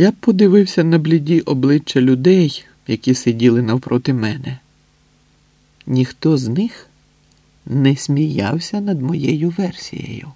Я подивився на бліді обличчя людей, які сиділи навпроти мене. Ніхто з них не сміявся над моєю версією.